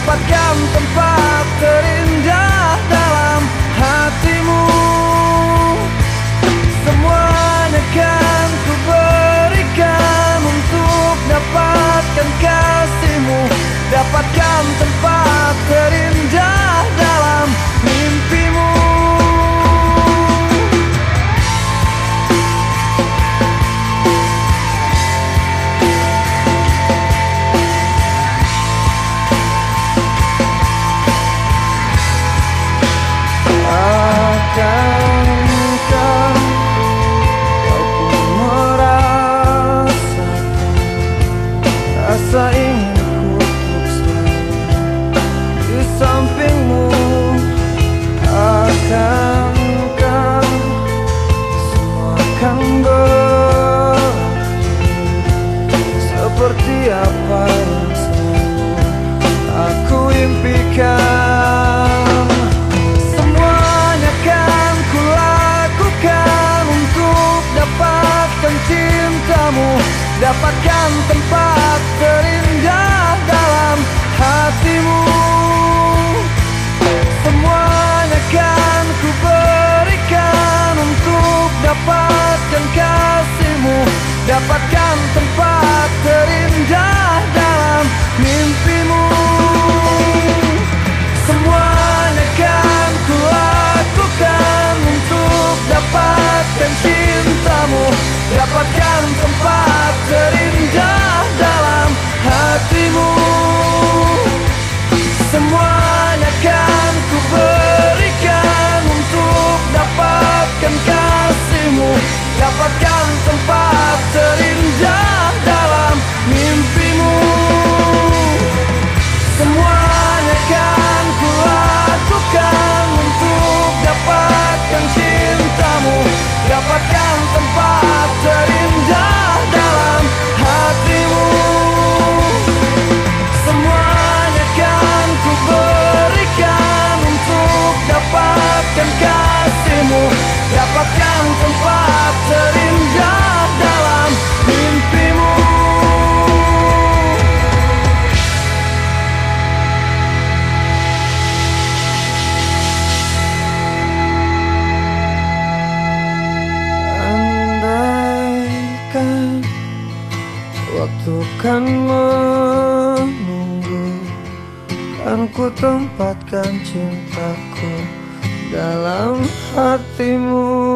Dapatkan tempat terindah dalam hatimu. Semuanya kan ku berikan untuk dapatkan kasihmu. Dapatkan tempat cintamu Dapatkan tempat terindah dalam hatimu. Semuanya kan ku berikan untuk dapatkan kasihmu. Dapatkan tempat terindah dalam mimpimu Dapatkan tempat terindah dalam hatimu. Semuanya kan ku berikan untuk dapatkan kasihmu. Dapatkan tempat terindah Waktu kan menunggu Kan ku tempatkan cintaku Dalam hatimu